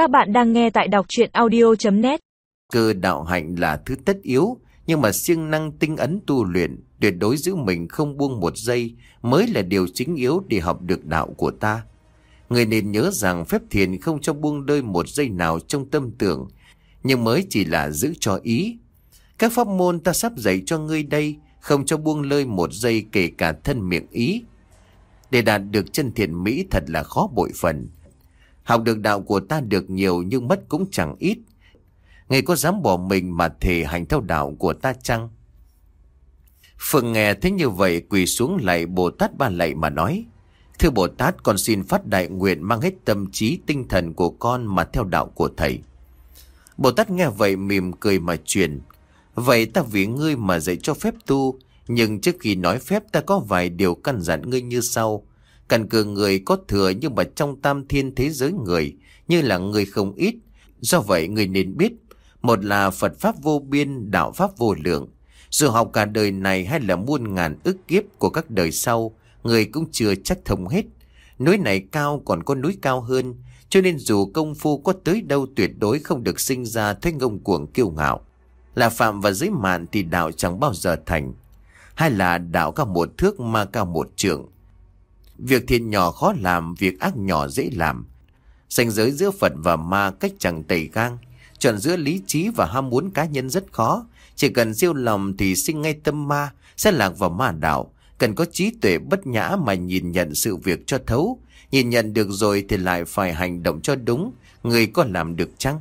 Các bạn đang nghe tại đọc chuyện audio.net Cơ đạo hạnh là thứ tất yếu, nhưng mà siêng năng tinh ấn tu luyện, tuyệt đối giữ mình không buông một giây mới là điều chính yếu để học được đạo của ta. Người nên nhớ rằng phép thiền không cho buông đơi một giây nào trong tâm tưởng, nhưng mới chỉ là giữ cho ý. Các pháp môn ta sắp dạy cho ngươi đây, không cho buông lơi một giây kể cả thân miệng ý. Để đạt được chân thiện mỹ thật là khó bội phần. Học được đạo của ta được nhiều nhưng mất cũng chẳng ít. Ngày có dám bỏ mình mà thể hành theo đạo của ta chăng? Phương nghe thấy như vậy quỳ xuống lại Bồ Tát ba lạy mà nói. Thưa Bồ Tát con xin phát đại nguyện mang hết tâm trí tinh thần của con mà theo đạo của thầy. Bồ Tát nghe vậy mỉm cười mà truyền. Vậy ta vì ngươi mà dạy cho phép tu, nhưng trước khi nói phép ta có vài điều căn dặn ngươi như sau. Cần cờ người có thừa nhưng mà trong tam thiên thế giới người, như là người không ít. Do vậy người nên biết, một là Phật Pháp vô biên, đạo Pháp vô lượng. Dù học cả đời này hay là muôn ngàn ức kiếp của các đời sau, người cũng chưa chắc thông hết. Núi này cao còn có núi cao hơn, cho nên dù công phu có tới đâu tuyệt đối không được sinh ra thấy ngông cuồng kiêu ngạo. Là phạm và giới mạn thì đạo chẳng bao giờ thành. Hay là đạo cao một thước mà cao một trượng. Việc thiện nhỏ khó làm, việc ác nhỏ dễ làm. Ranh giới giữa Phật và ma cách chẳng tẩy gang. Chọn giữa lý trí và ham muốn cá nhân rất khó. Chỉ cần siêu lòng thì sinh ngay tâm ma, sẽ lạc vào ma đạo. Cần có trí tuệ bất nhã mà nhìn nhận sự việc cho thấu. Nhìn nhận được rồi thì lại phải hành động cho đúng. Người có làm được chăng?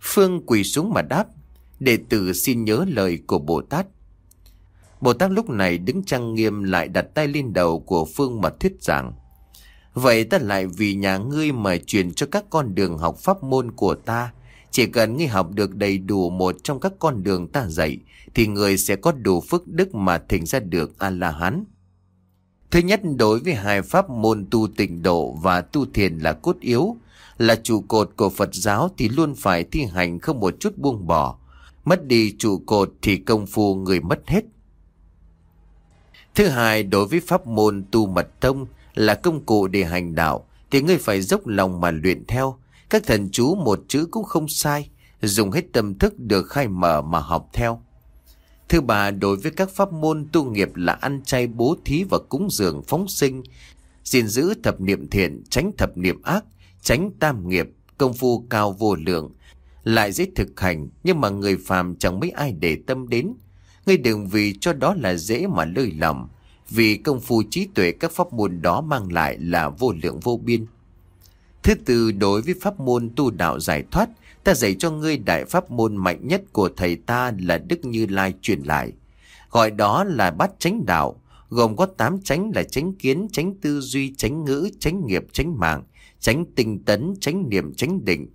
Phương quỳ xuống mà đáp. Đệ tử xin nhớ lời của Bồ Tát. Bồ Tát lúc này đứng trang nghiêm lại đặt tay lên đầu của Phương mà thuyết giảng. Vậy ta lại vì nhà ngươi mà truyền cho các con đường học pháp môn của ta. Chỉ cần ngươi học được đầy đủ một trong các con đường ta dạy, thì người sẽ có đủ phước đức mà thỉnh ra được A-la-hán. Thứ nhất đối với hai pháp môn tu tịnh độ và tu thiền là cốt yếu, là trụ cột của Phật giáo thì luôn phải thi hành không một chút buông bỏ. Mất đi trụ cột thì công phu người mất hết. Thứ hai, đối với pháp môn tu mật thông là công cụ để hành đạo, thì ngươi phải dốc lòng mà luyện theo. Các thần chú một chữ cũng không sai, dùng hết tâm thức được khai mở mà học theo. Thứ ba, đối với các pháp môn tu nghiệp là ăn chay bố thí và cúng dường phóng sinh, gìn giữ thập niệm thiện, tránh thập niệm ác, tránh tam nghiệp, công phu cao vô lượng, lại dễ thực hành nhưng mà người phàm chẳng mấy ai để tâm đến. Ngươi đừng vì cho đó là dễ mà lơi lầm, vì công phu trí tuệ các pháp môn đó mang lại là vô lượng vô biên. Thứ tư, đối với pháp môn tu đạo giải thoát, ta dạy cho ngươi đại pháp môn mạnh nhất của thầy ta là Đức Như Lai truyền lại. Gọi đó là bát chánh đạo, gồm có tám chánh là chánh kiến, chánh tư duy, chánh ngữ, chánh nghiệp, chánh mạng, chánh tinh tấn, chánh niệm, chánh định.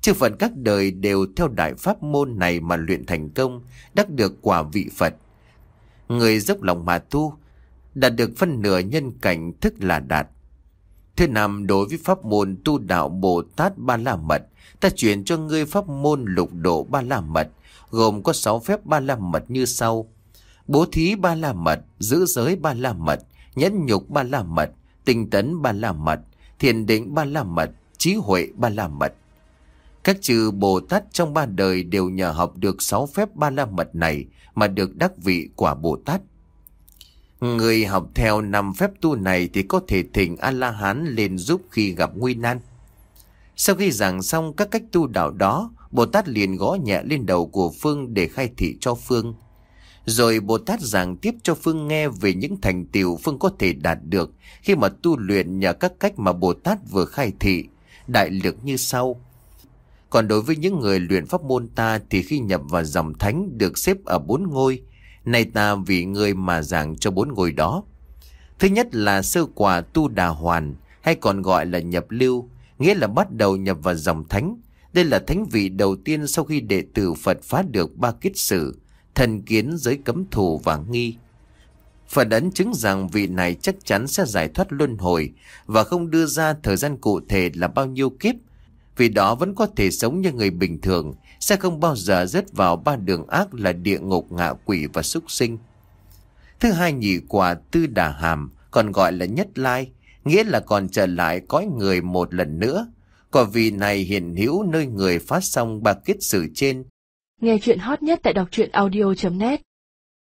Chư Phật các đời đều theo đại pháp môn này mà luyện thành công, đắc được quả vị Phật. Người dốc lòng mà tu, đạt được phân nửa nhân cảnh thức là đạt. Thứ năm, đối với pháp môn tu đạo Bồ Tát Ba La Mật, ta chuyển cho ngươi pháp môn lục độ Ba La Mật, gồm có sáu phép Ba La Mật như sau. Bố thí Ba La Mật, giữ giới Ba La Mật, nhẫn nhục Ba La Mật, tinh tấn Ba La Mật, thiền định Ba La Mật, trí huệ Ba La Mật. Các chư Bồ Tát trong ba đời đều nhờ học được sáu phép ba la mật này mà được đắc vị quả Bồ Tát. Người học theo năm phép tu này thì có thể thỉnh A-la-hán lên giúp khi gặp nguy nan. Sau khi giảng xong các cách tu đạo đó, Bồ Tát liền gõ nhẹ lên đầu của Phương để khai thị cho Phương. Rồi Bồ Tát giảng tiếp cho Phương nghe về những thành tựu Phương có thể đạt được khi mà tu luyện nhờ các cách mà Bồ Tát vừa khai thị, đại lực như sau. Còn đối với những người luyện pháp môn ta thì khi nhập vào dòng thánh được xếp ở bốn ngôi. Này ta vì người mà giảng cho bốn ngôi đó. Thứ nhất là sơ quả tu đà hoàn hay còn gọi là nhập lưu, nghĩa là bắt đầu nhập vào dòng thánh. Đây là thánh vị đầu tiên sau khi đệ tử Phật phá được ba kết sử, thần kiến giới cấm thủ và nghi. Phật ấn chứng rằng vị này chắc chắn sẽ giải thoát luân hồi và không đưa ra thời gian cụ thể là bao nhiêu kiếp vì đó vẫn có thể sống như người bình thường, sẽ không bao giờ rớt vào ba đường ác là địa ngục ngạ quỷ và súc sinh. Thứ hai nhị quả tư đà hàm, còn gọi là nhất lai, nghĩa là còn trở lại cõi người một lần nữa. Quả vì này hiện hữu nơi người phát xong ba kết sử trên. Nghe chuyện hot nhất tại đọc truyện audio.net